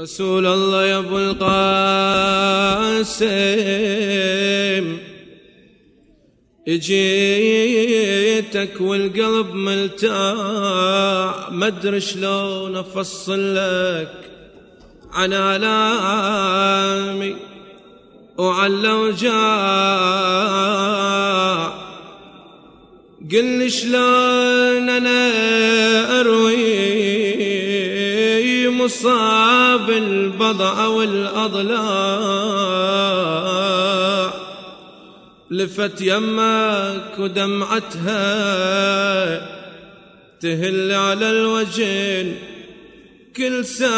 رسول الله يا أبو القاسم. إجيتك والقلب ملتاع مدري شلون أفصل لك عن آلامي. وعلى وجاع. قل لي شلون أنا أروي مصاب البضع والأضلاع. لفت يمك ودمعتها تهل على الوجه كل ساعة.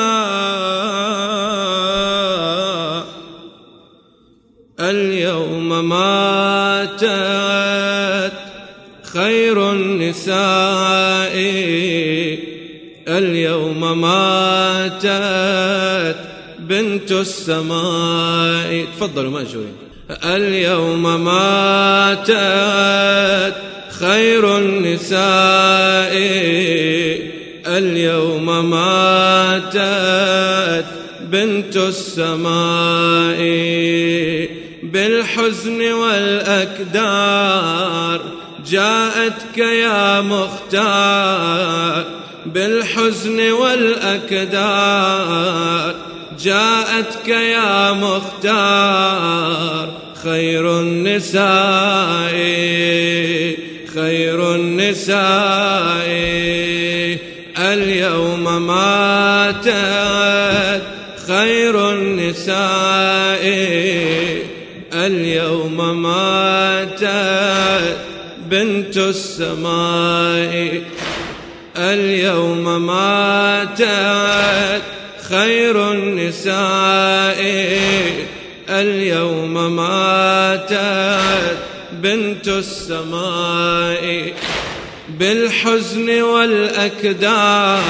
اليوم ماتت خير النساء. اليوم ماتت بنت السماء. تفضلوا ماجورين اليوم ماتت خير النساء. اليوم ماتت بنت السماء. بالحزن والأكدار جاءتك يا مختار. بالحزن والأكدار جاءتك يا مختار خير النساء خير النساء. اليوم ماتت خير النساء. اليوم ماتت بنت السماء. اليوم ماتت خير النساء. اليوم ماتت بنت السماء. بالحزن والأكدار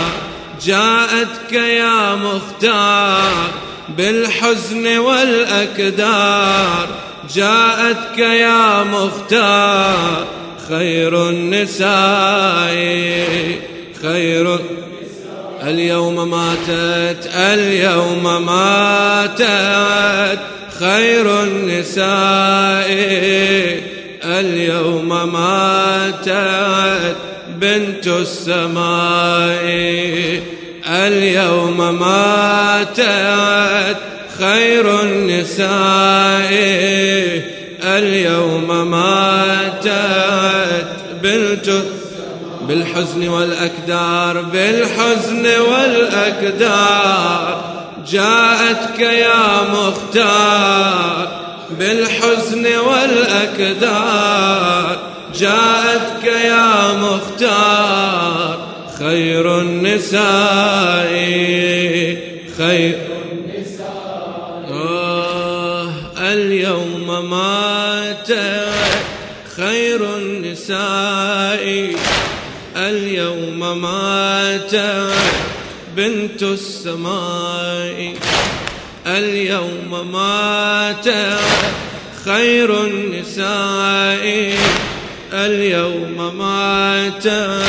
جاءتك يا مختار. بالحزن والأكدار جاءتك يا مختار. خير النساء. خير. اليوم ماتت اليوم ماتت خير النساء. اليوم ماتت بنت السماء. اليوم ماتت خير النساء. بالحزن والأكدار بالحزن والأكدار. جاءتك يا مختار بالحزن والأكدار. جاءتك يا مختار خير النساء خير النساء. آه اليوم مات خير النساء. اليوم ماتت بنت السماء. اليوم ماتت خير النساء. اليوم ماتت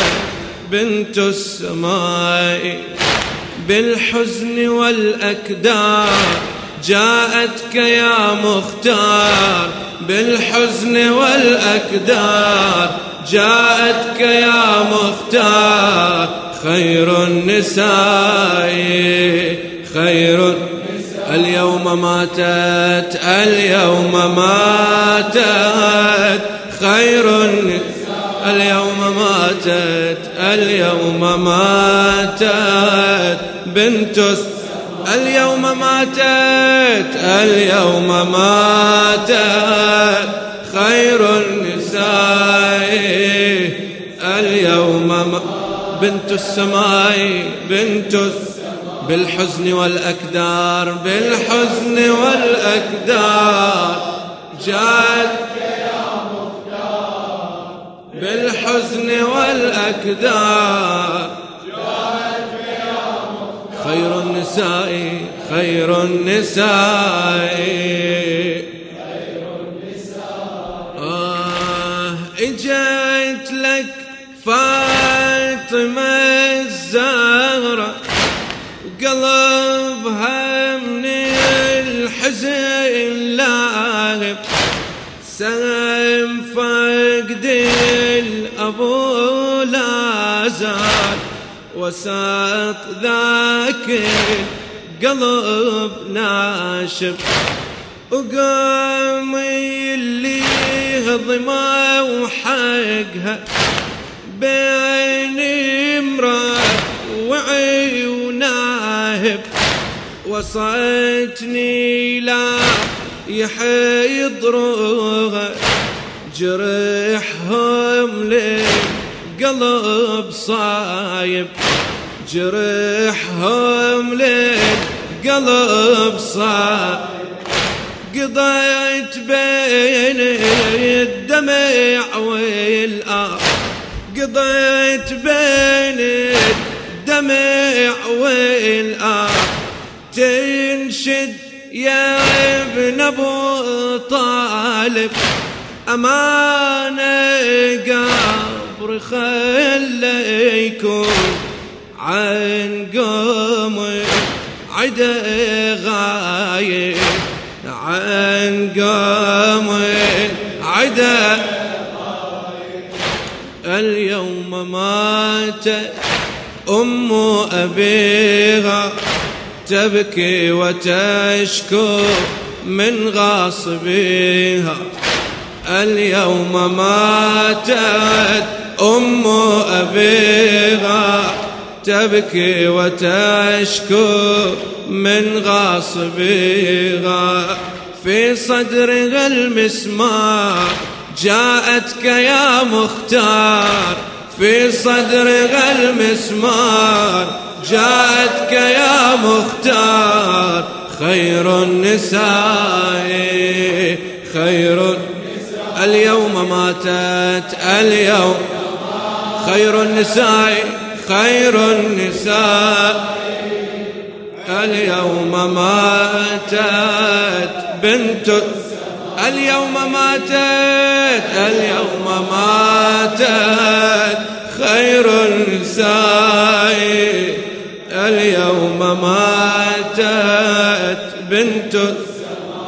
بنت السماء. بالحزن والأكدار جاءتك يا مختار. بالحزن والأكدار جاءتك يا مختار خير النساء خير اليوم ماتت اليوم ماتت خير اليوم ماتت اليوم ماتت. بنت اليوم ماتت اليوم ماتت خير اليوم بنت السماء بنت بالحزن والأكدار بالحزن والأكدار جاءت بالحزن والأكدار خير النساء خير النساء. فاطمة الزهرة وقلبها همني الحزن لاهب سهم فقد الأبو لا زال وسط ذاك القلب ناشب. وقام اللي ظما وحقها بين امرأة وعيوناهب وصيتني لا يحيضروها جرحهم للقلب صايب. جرحهم للقلب صايب. قضيت بين الدمع والآه قضيت بين الدمع والآه تنشد يا ابن أبو طالب. امانه قبر خليكم عن قوم عدا غايب عن قوم مات أم أبيها تبكي وتشكو من غاصبيها. اليوم ماتت أم أبيها تبكي وتشكو من غاصبيها. في صدرها المسمار جاءتك يا مختار في صدرها المسمار جاءتك يا مختار خير النساء خير النساء اليوم ماتت اليوم خير النساء خير النساء اليوم ماتت بنت اليوم ماتت اليوم ماتت. بنت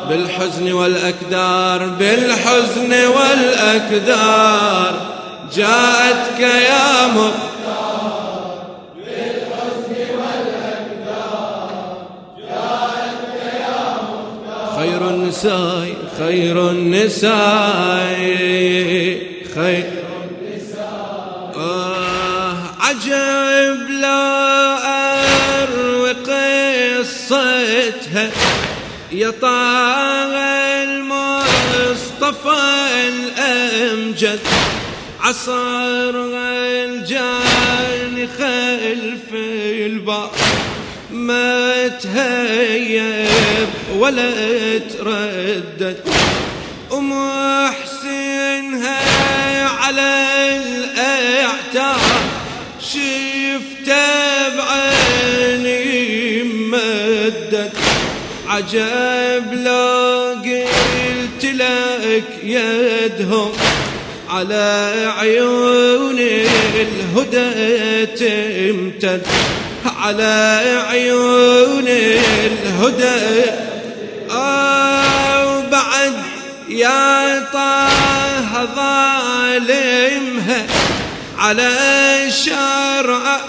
بالحزن والأكدار بالحزن والأكدار. جاءتك يا مبتدر خير النساء خير النساء. يا المصطفى الأمجد عصر الجاني خلف الباب ما تهيب ولا تردد. ومحسنها على الأعتاب شفته عجب لو قلت لك يدهم على عيون الهدى تمتد. على عيون الهدى. أو بعد يا طه ظالمها على شرع؟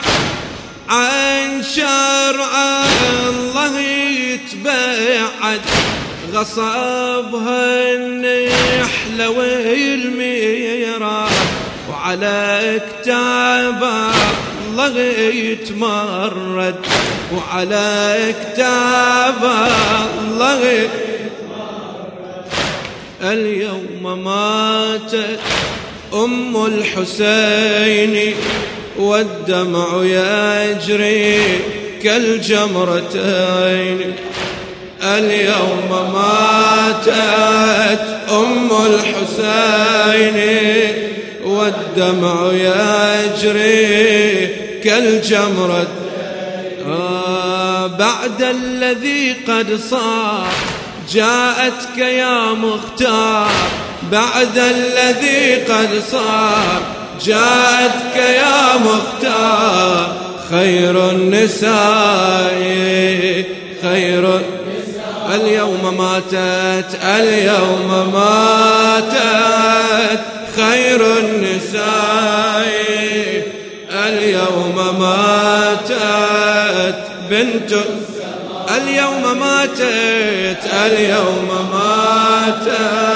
عن شرع الله يتبعد غصبها النحلة والميرا وعلى كتابه الله يتمرد. وعلى كتاب الله اليوم ماتت أم الحسين. والدمع يجري كالجمرتين. اليوم ماتت أم الحسين والدمع يجري كالجمرة. آه بعد الذي قد صار جاءتك يا مختار. بعد الذي قد صار جاءتك يا مختار. خير النساء خير اليوم ماتت اليوم ماتت خير النساء. اليوم ماتت بنت اليوم ماتت اليوم ماتت.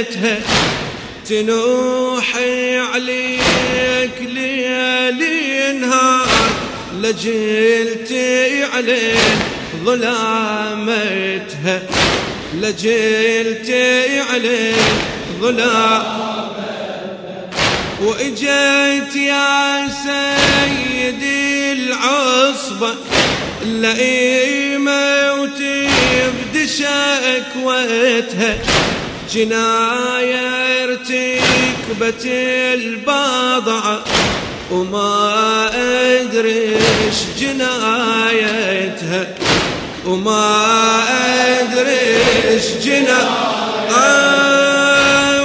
ونتها تنوح عليك ليالي نهار لجلتي عليه ظلامتها. لجلتي عليه ظلامتها. وإجيت يا سيدي العصبة اللئيمة وتبدي شكوتها. جناية ارتكبت البضعة وما أدري إيش جنايتها. وما أدري إيش جنايتها.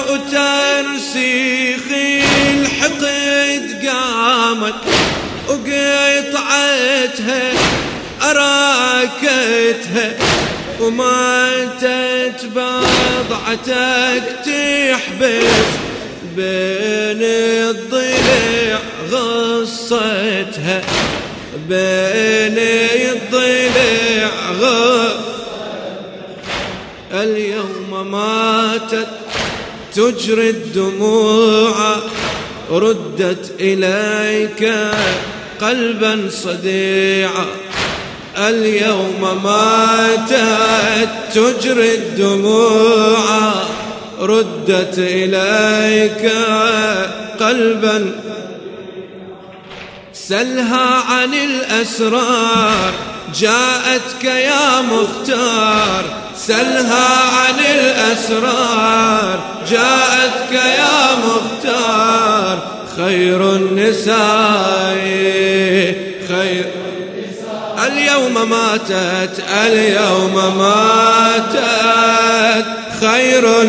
وترسيخ الحقد قامت وقطعتها أراكتها. وماتت بضعتك تحبس بين الضلع غصتها. بين الضلع غصتها اليوم ماتت تجري الدموع ردت إليك قلبا صديعا. اليوم ماتت تجري الدموع ردت إليك قلبا. سلها عن الأسرار جاءتك يا مختار. سلها عن الأسرار جاءتك يا مختار. خير النساء خير اليوم ماتت اليوم ماتت. خير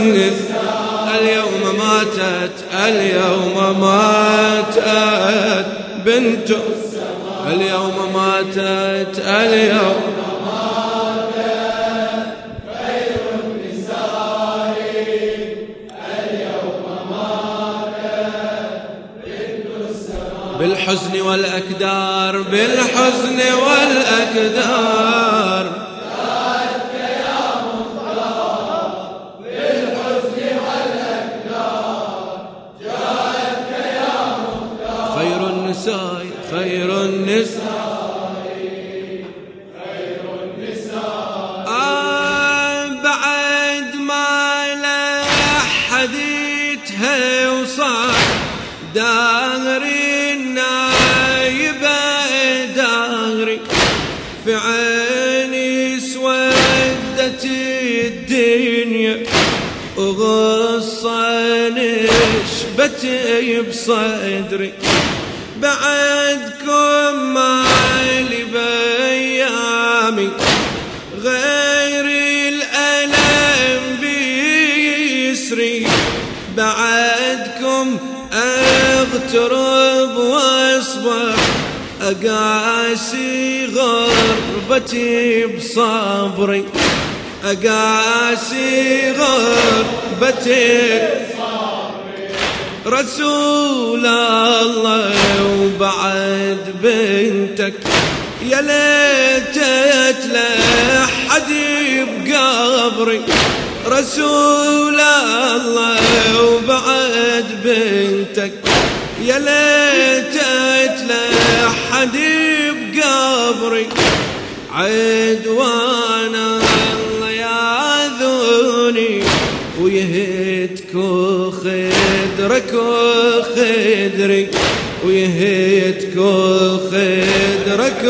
اليوم ماتت اليوم ماتت. بنت اليوم ماتت اليوم بالحزن والأكدار بالحزن والأكدار خير النساء خير النساء. آه لحديتها وصار نشبت بصدري بعدكم مالي بيامي غير الألم بيسري. بعدكم أغترب واصبح أقاسي غربتي بصبري. أقاسي غربتي رسول الله وبعد بنتك. يا ليت حد بقبري. رسول الله وبعد بنتك. يا ليت اتلحد بقبري. عد وأنا الله ياذوني ويهتك خدرك وخدري ويهتك خدرك.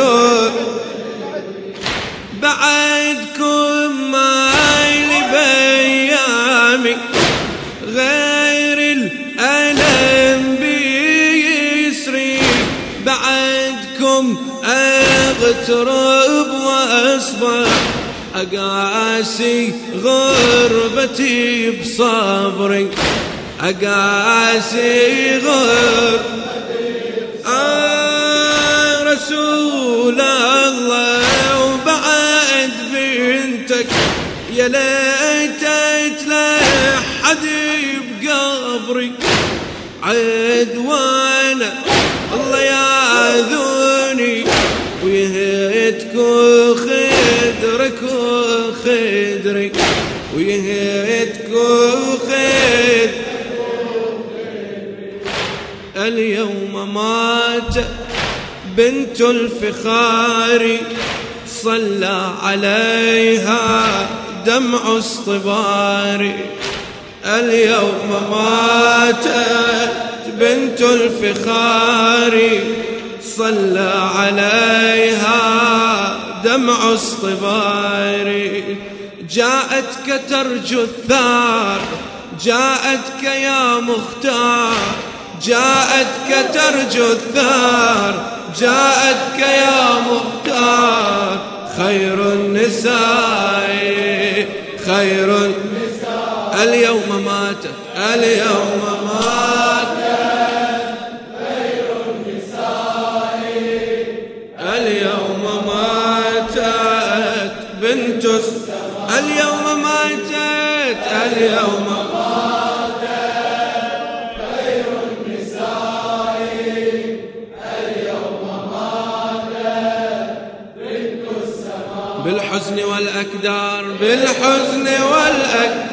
بعدكم ما بيامي غير الألم بيسري. بعدكم أغترب وأصبح أقاسي غربتي بصبري. أقاسي غربتي آه رسول الله وبعد بنتك. يا ليت تلحد بقبري. عد وأنا الله يعذوني ويهتك وخدرك وخدري. ويهتك وخد اليوم مات بنت الفخار صلى عليها دمع اصطباري اليوم ماتت بنت الفخار صلى عليها دمع اصطباري جاءتك ترجو الثار جاءتك يا مختار جاءتك ترجو الثار جاءتك يا مختار. خير النساء خير النساء. اليوم ماتت اليوم ماتت. خير النساء. اليوم ماتت بنت اليوم ماتت اليوم بالحزن الأكدار بالحزن والأكدار.